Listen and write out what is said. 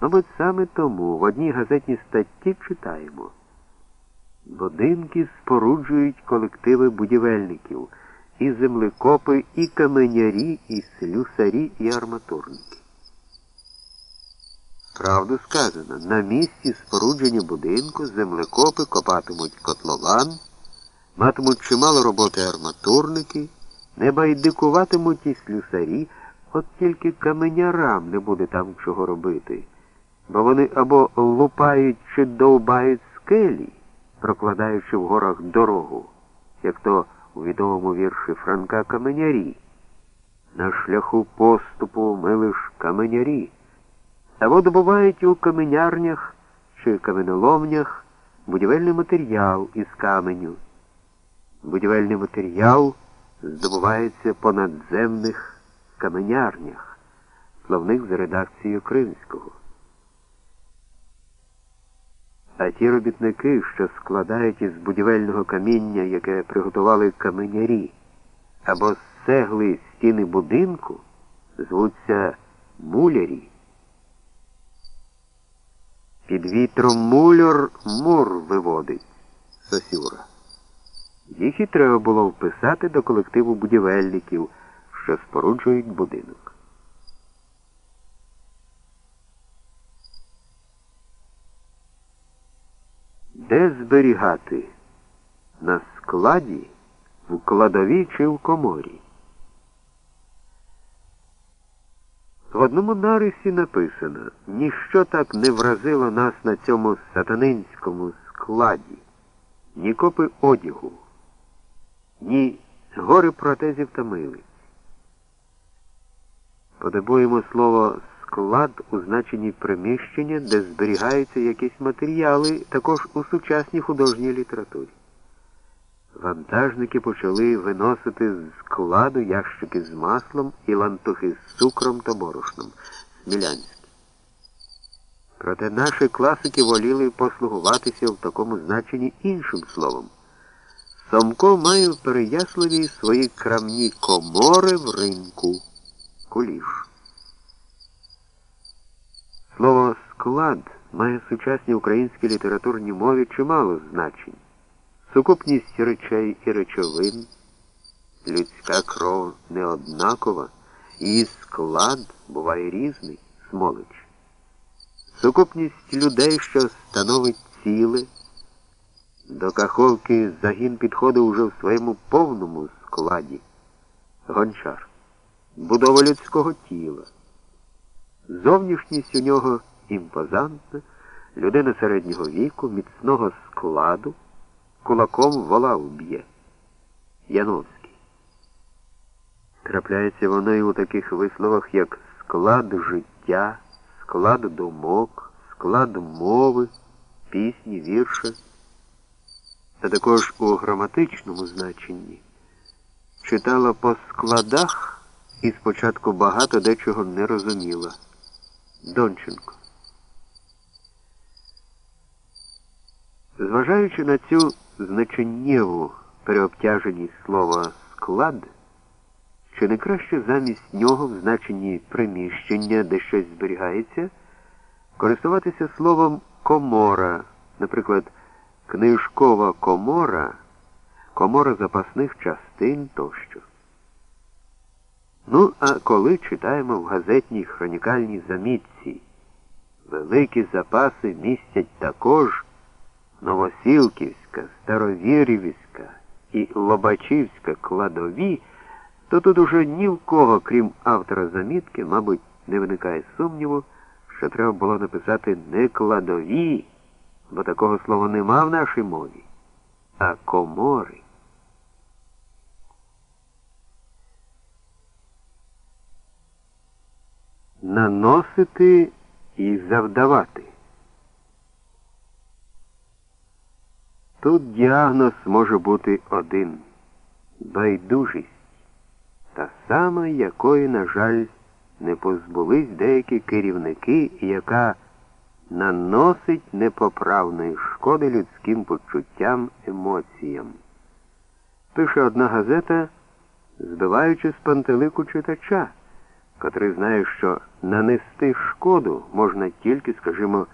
Мабуть, саме тому в одній газетній статті читаємо. Будинки споруджують колективи будівельників, і землекопи, і каменярі, і слюсарі, і арматурники. Правду сказано, на місці спорудження будинку землекопи копатимуть котлован, матимуть чимало роботи арматурники, не байдикуватимуть і слюсарі, от тільки каменярам не буде там чого робити, бо вони або лупають чи довбають скелі, прокладаючи в горах дорогу, як то у відомому вірші Франка Каменярі. На шляху поступу ми лиш каменярі. Або добувають у каменярнях чи каменоломнях будівельний матеріал із каменю. Будівельний матеріал здобувається по надземних каменярнях, словних за редакцією Кримського. А ті робітники, що складають із будівельного каміння, яке приготували каменярі, або з цегли стіни будинку, звуться мулярі. Під вітром мульор мур виводить Сосюра. Їх і треба було вписати до колективу будівельників, що споруджують будинок. Де зберігати? На складі, в кладові чи в коморі? В одному нарисі написано ніщо так не вразило нас на цьому сатанинському складі, ні копи одягу, ні гори протезів та милиць. Подобуємо слово склад у значенні приміщення, де зберігаються якісь матеріали, також у сучасній художній літературі. Вантажники почали виносити з складу ящики з маслом і лантухи з цукром та борошном Смілянські. Проте наші класики воліли послугуватися в такому значенні іншим словом. Сомко має в Переяславі свої крамні комори в ринку. Куліш. Слово склад має в сучасній українській літературній мові чимало значень. Сукупність речей і речовин, людська кров неоднакова, її склад буває різний, смолич. Сукупність людей, що становить ціле, до каховки загін підходив уже в своєму повному складі. Гончар, будова людського тіла. Зовнішність у нього імпозантна, людина середнього віку, міцного складу кулаком вола вб'є. Яновський. Трапляється воно і у таких висловах, як склад життя, склад думок, склад мови, пісні, вірша, а також у граматичному значенні. Читала по складах і спочатку багато дечого не розуміла. Донченко. Зважаючи на цю значеннєву переобтяженість слова склад, чи не краще замість нього в значенні приміщення, де щось зберігається, користуватися словом комора, наприклад, книжкова комора, комора запасних частин тощо. Ну, а коли читаємо в газетній хронікальній замітці, великі запаси містять також. Новосілківська, Старовірівська і Лобачівська кладові, то тут уже ні в кого, крім автора замітки, мабуть, не виникає сумніву, що треба було написати не кладові, бо такого слова нема в нашій мові, а комори. Наносити і завдавати. Тут діагноз може бути один байдужість, та сама, якої, на жаль, не позбулись деякі керівники, яка наносить непоправної шкоди людським почуттям, емоціям. Пише одна газета, збиваючи з пантелику читача, котрий знає, що нанести шкоду можна тільки, скажімо,